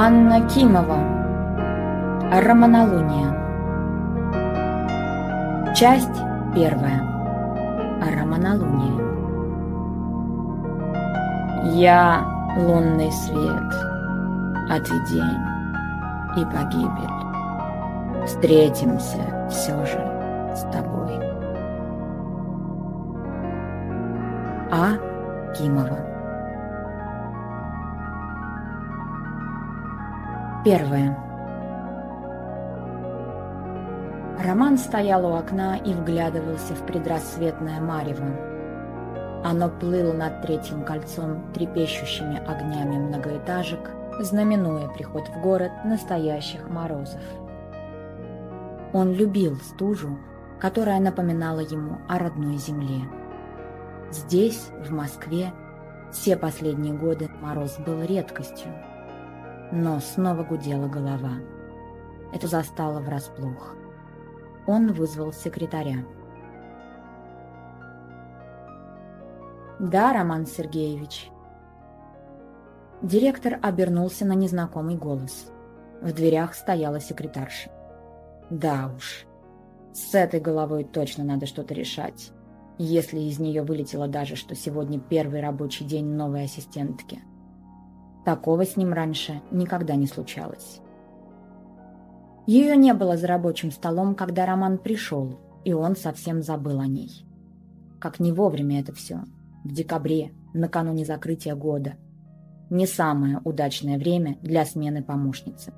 Анна Кимова. Романалуния. Часть первая. Романалуния. Я лунный свет, день и погибель. Встретимся все же с тобой. А. Кимова. Первое. Роман стоял у окна и вглядывался в предрассветное марево. Оно плыло над третьим кольцом трепещущими огнями многоэтажек, знаменуя приход в город настоящих морозов. Он любил стужу, которая напоминала ему о родной земле. Здесь, в Москве, все последние годы мороз был редкостью. Но снова гудела голова. Это застало врасплох. Он вызвал секретаря. «Да, Роман Сергеевич». Директор обернулся на незнакомый голос. В дверях стояла секретарша. «Да уж, с этой головой точно надо что-то решать, если из нее вылетело даже, что сегодня первый рабочий день новой ассистентки». Такого с ним раньше никогда не случалось. Ее не было за рабочим столом, когда Роман пришел, и он совсем забыл о ней. Как не вовремя это все. В декабре, накануне закрытия года. Не самое удачное время для смены помощницы.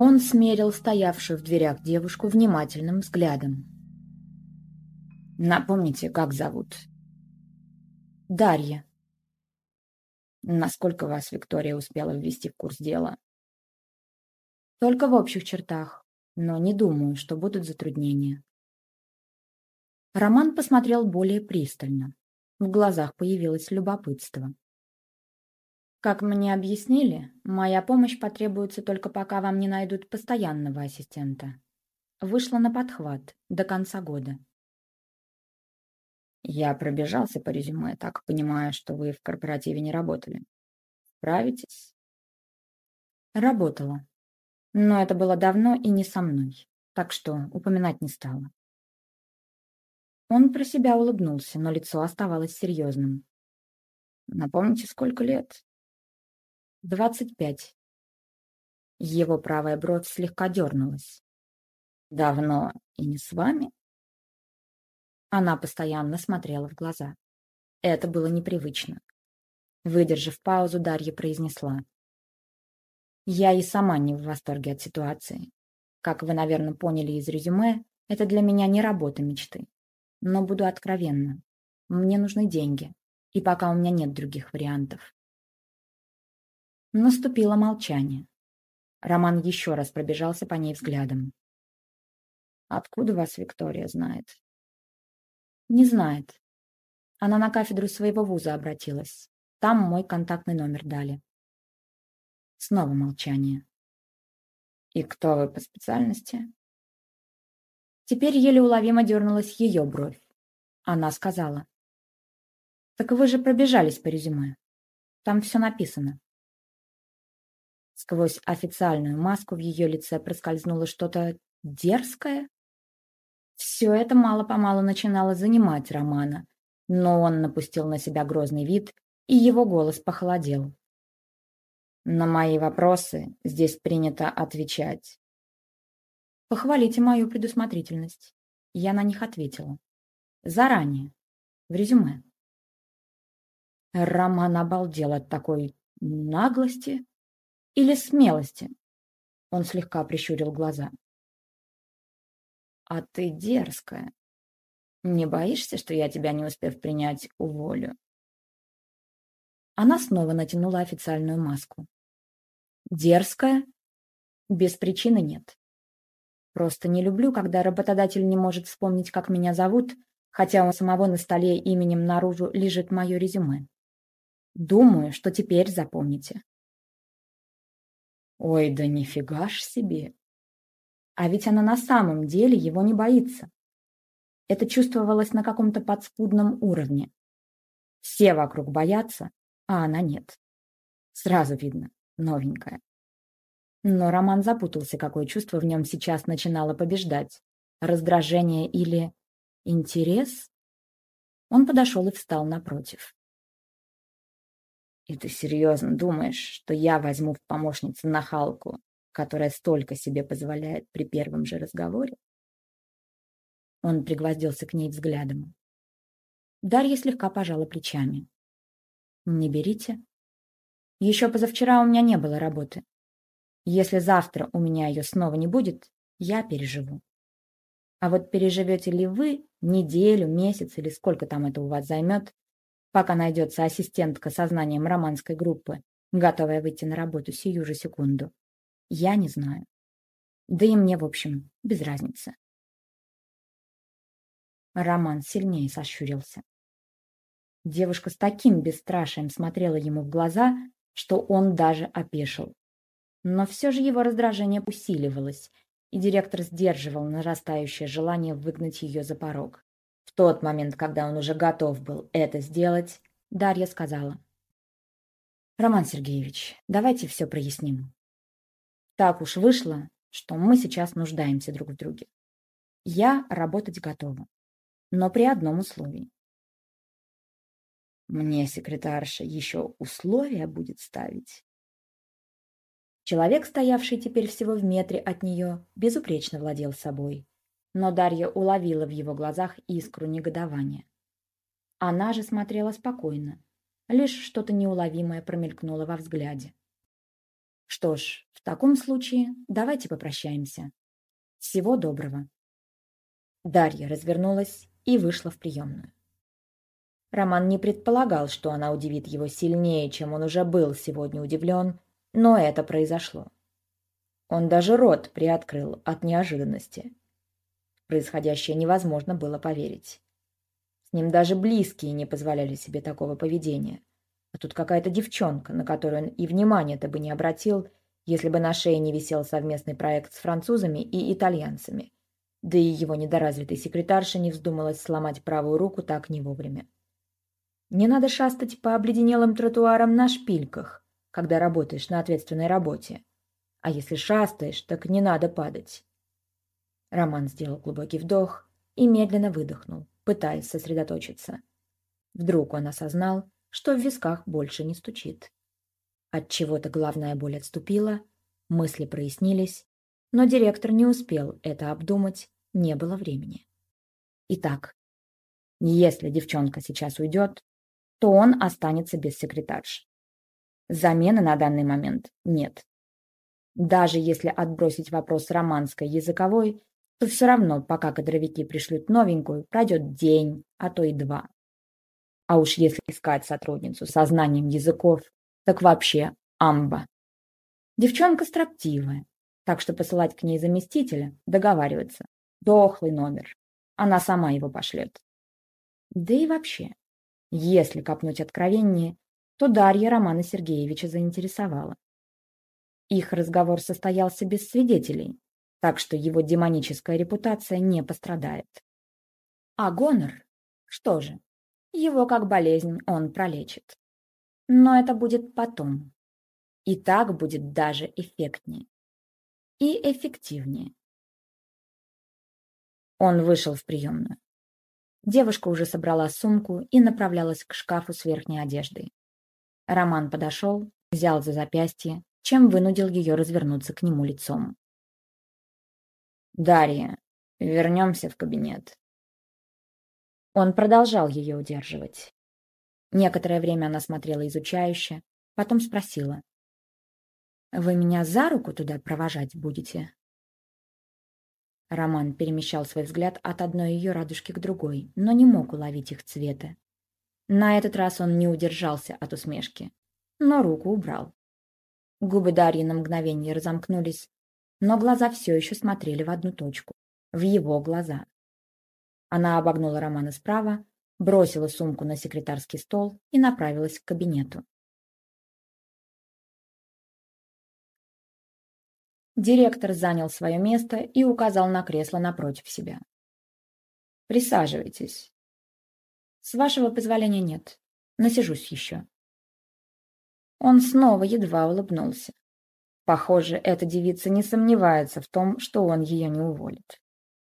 Он смерил стоявшую в дверях девушку внимательным взглядом. «Напомните, как зовут?» «Дарья», Насколько вас Виктория успела ввести в курс дела? Только в общих чертах, но не думаю, что будут затруднения. Роман посмотрел более пристально. В глазах появилось любопытство. Как мне объяснили, моя помощь потребуется только пока вам не найдут постоянного ассистента. Вышла на подхват до конца года. Я пробежался по резюме, так понимаю, что вы в корпоративе не работали. Справитесь? Работала. Но это было давно и не со мной, так что упоминать не стала. Он про себя улыбнулся, но лицо оставалось серьезным. Напомните, сколько лет? Двадцать пять. Его правая бровь слегка дернулась. Давно и не с вами? Она постоянно смотрела в глаза. Это было непривычно. Выдержав паузу, Дарья произнесла. «Я и сама не в восторге от ситуации. Как вы, наверное, поняли из резюме, это для меня не работа мечты. Но буду откровенна. Мне нужны деньги, и пока у меня нет других вариантов». Наступило молчание. Роман еще раз пробежался по ней взглядом. «Откуда вас Виктория знает?» Не знает. Она на кафедру своего вуза обратилась. Там мой контактный номер дали. Снова молчание. И кто вы по специальности? Теперь еле уловимо дернулась ее бровь. Она сказала. Так вы же пробежались по резюме. Там все написано. Сквозь официальную маску в ее лице проскользнуло что-то дерзкое все это мало-помалу начинало занимать Романа, но он напустил на себя грозный вид, и его голос похолодел. На мои вопросы здесь принято отвечать. Похвалите мою предусмотрительность. Я на них ответила. Заранее. В резюме. Роман обалдел от такой наглости или смелости. Он слегка прищурил глаза. А ты дерзкая. Не боишься, что я тебя, не успев принять, уволю?» Она снова натянула официальную маску. «Дерзкая? Без причины нет. Просто не люблю, когда работодатель не может вспомнить, как меня зовут, хотя у самого на столе именем наружу лежит мое резюме. Думаю, что теперь запомните». «Ой, да нифига ж себе!» А ведь она на самом деле его не боится. Это чувствовалось на каком-то подспудном уровне. Все вокруг боятся, а она нет. Сразу видно, новенькая. Но Роман запутался, какое чувство в нем сейчас начинало побеждать. Раздражение или интерес? Он подошел и встал напротив. «И ты серьезно думаешь, что я возьму в помощницы нахалку, которая столько себе позволяет при первом же разговоре?» Он пригвоздился к ней взглядом. Дарья слегка пожала плечами. «Не берите. Еще позавчера у меня не было работы. Если завтра у меня ее снова не будет, я переживу. А вот переживете ли вы неделю, месяц или сколько там это у вас займет, пока найдется ассистентка со знанием романской группы, готовая выйти на работу сию же секунду? Я не знаю. Да и мне, в общем, без разницы. Роман сильнее сощурился. Девушка с таким бесстрашием смотрела ему в глаза, что он даже опешил. Но все же его раздражение усиливалось, и директор сдерживал нарастающее желание выгнать ее за порог. В тот момент, когда он уже готов был это сделать, Дарья сказала. «Роман Сергеевич, давайте все проясним. Так уж вышло, что мы сейчас нуждаемся друг в друге. Я работать готова, но при одном условии. Мне секретарша еще условия будет ставить. Человек, стоявший теперь всего в метре от нее, безупречно владел собой. Но Дарья уловила в его глазах искру негодования. Она же смотрела спокойно. Лишь что-то неуловимое промелькнуло во взгляде. Что ж, таком случае давайте попрощаемся. Всего доброго. Дарья развернулась и вышла в приемную. Роман не предполагал, что она удивит его сильнее, чем он уже был сегодня удивлен, но это произошло. Он даже рот приоткрыл от неожиданности. Происходящее невозможно было поверить. С ним даже близкие не позволяли себе такого поведения. А тут какая-то девчонка, на которую он и внимания-то бы не обратил, если бы на шее не висел совместный проект с французами и итальянцами. Да и его недоразвитый секретарша не вздумалась сломать правую руку так не вовремя. Не надо шастать по обледенелым тротуарам на шпильках когда работаешь на ответственной работе. А если шастаешь, так не надо падать. Роман сделал глубокий вдох и медленно выдохнул, пытаясь сосредоточиться. Вдруг он осознал, что в висках больше не стучит. От чего-то главная боль отступила, мысли прояснились, но директор не успел это обдумать, не было времени. Итак, если девчонка сейчас уйдет, то он останется без секретарши. Замены на данный момент нет. Даже если отбросить вопрос романской языковой, то все равно, пока кадровики пришлют новенькую, пройдет день, а то и два. А уж если искать сотрудницу со знанием языков, так вообще амба. Девчонка строптивая, так что посылать к ней заместителя, договариваться. Дохлый номер. Она сама его пошлет. Да и вообще, если копнуть откровеннее, то Дарья Романа Сергеевича заинтересовала. Их разговор состоялся без свидетелей, так что его демоническая репутация не пострадает. А гонор? Что же, его как болезнь он пролечит. Но это будет потом. И так будет даже эффектнее. И эффективнее. Он вышел в приемную. Девушка уже собрала сумку и направлялась к шкафу с верхней одеждой. Роман подошел, взял за запястье, чем вынудил ее развернуться к нему лицом. «Дарья, вернемся в кабинет». Он продолжал ее удерживать. Некоторое время она смотрела изучающе, потом спросила. «Вы меня за руку туда провожать будете?» Роман перемещал свой взгляд от одной ее радужки к другой, но не мог уловить их цвета. На этот раз он не удержался от усмешки, но руку убрал. Губы Дарьи на мгновение разомкнулись, но глаза все еще смотрели в одну точку, в его глаза. Она обогнула Романа справа, бросила сумку на секретарский стол и направилась к кабинету. Директор занял свое место и указал на кресло напротив себя. «Присаживайтесь. С вашего позволения нет. Насижусь еще. Он снова едва улыбнулся. Похоже, эта девица не сомневается в том, что он ее не уволит.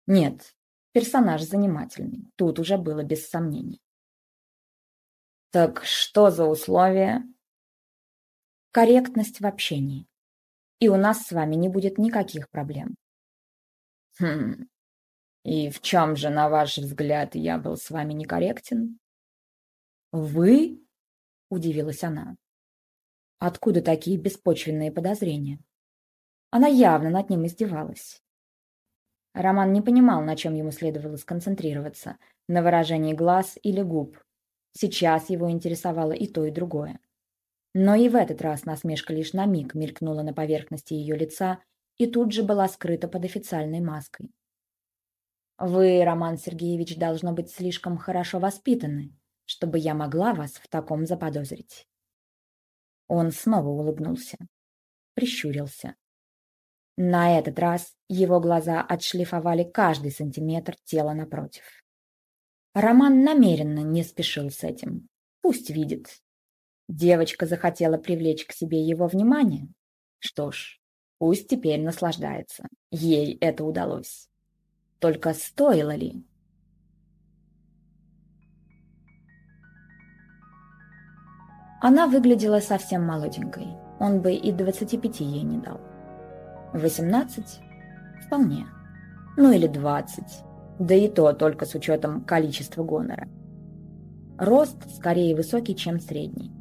Нет, персонаж занимательный, тут уже было без сомнений. Так что за условия? Корректность в общении. И у нас с вами не будет никаких проблем. Хм. И в чем же, на ваш взгляд, я был с вами некорректен? Вы? Удивилась она. Откуда такие беспочвенные подозрения? Она явно над ним издевалась. Роман не понимал, на чем ему следовало сконцентрироваться – на выражении глаз или губ. Сейчас его интересовало и то, и другое. Но и в этот раз насмешка лишь на миг мелькнула на поверхности ее лица и тут же была скрыта под официальной маской. «Вы, Роман Сергеевич, должно быть слишком хорошо воспитаны, чтобы я могла вас в таком заподозрить». Он снова улыбнулся, прищурился. На этот раз его глаза отшлифовали каждый сантиметр тела напротив. Роман намеренно не спешил с этим. Пусть видит. Девочка захотела привлечь к себе его внимание. Что ж, пусть теперь наслаждается. Ей это удалось. Только стоило ли? Она выглядела совсем молоденькой. Он бы и 25 ей не дал. 18? Вполне. Ну или 20. Да и то только с учетом количества гонора. Рост скорее высокий, чем средний.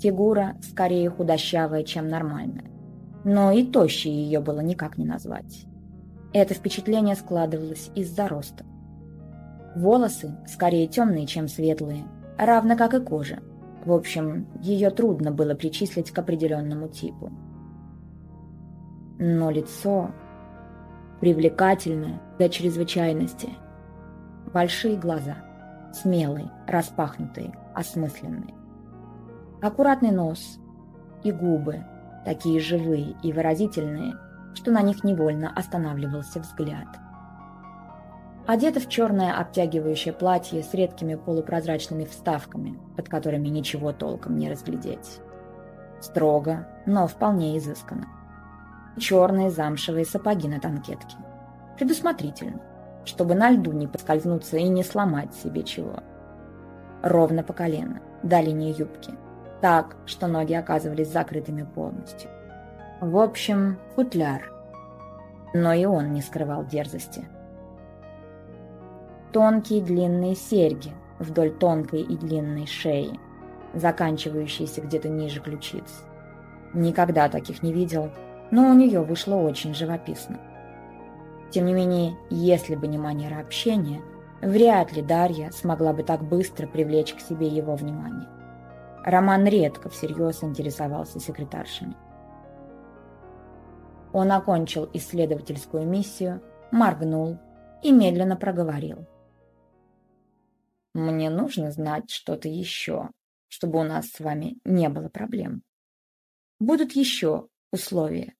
Фигура скорее худощавая, чем нормальная. Но и тощей ее было никак не назвать. Это впечатление складывалось из-за роста. Волосы скорее темные, чем светлые, равно как и кожа, в общем, ее трудно было причислить к определенному типу. Но лицо привлекательное до чрезвычайности. Большие глаза, смелые, распахнутые, осмысленные. Аккуратный нос и губы, такие живые и выразительные, что на них невольно останавливался взгляд – Одета в черное обтягивающее платье с редкими полупрозрачными вставками, под которыми ничего толком не разглядеть. Строго, но вполне изысканно. Черные замшевые сапоги на танкетке. Предусмотрительно, чтобы на льду не поскользнуться и не сломать себе чего. Ровно по колено, до линии юбки. Так, что ноги оказывались закрытыми полностью. В общем, футляр. Но и он не скрывал дерзости тонкие длинные серьги вдоль тонкой и длинной шеи, заканчивающиеся где-то ниже ключиц. Никогда таких не видел, но у нее вышло очень живописно. Тем не менее, если бы не манера общения, вряд ли Дарья смогла бы так быстро привлечь к себе его внимание. Роман редко всерьез интересовался секретаршами. Он окончил исследовательскую миссию, моргнул и медленно проговорил. Мне нужно знать что-то еще, чтобы у нас с вами не было проблем. Будут еще условия.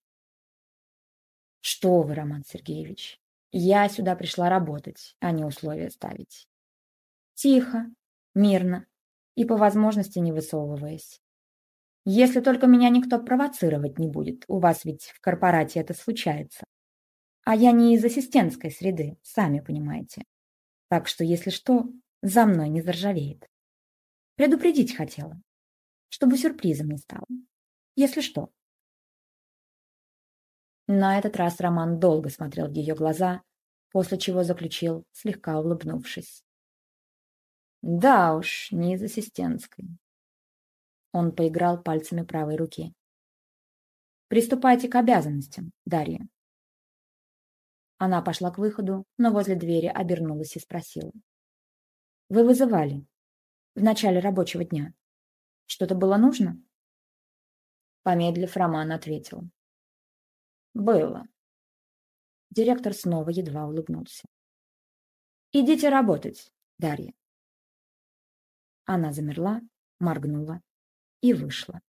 Что вы, Роман Сергеевич, я сюда пришла работать, а не условия ставить. Тихо, мирно и по возможности не высовываясь. Если только меня никто провоцировать не будет, у вас ведь в корпорате это случается. А я не из ассистентской среды, сами понимаете. Так что, если что, за мной не заржавеет. Предупредить хотела, чтобы сюрпризом не стало. Если что. На этот раз Роман долго смотрел в ее глаза, после чего заключил, слегка улыбнувшись. Да уж, не из ассистентской. Он поиграл пальцами правой руки. Приступайте к обязанностям, Дарья. Она пошла к выходу, но возле двери обернулась и спросила. Вы вызывали. В начале рабочего дня. Что-то было нужно? Помедлив, Роман ответил. Было. Директор снова едва улыбнулся. Идите работать, Дарья. Она замерла, моргнула и вышла.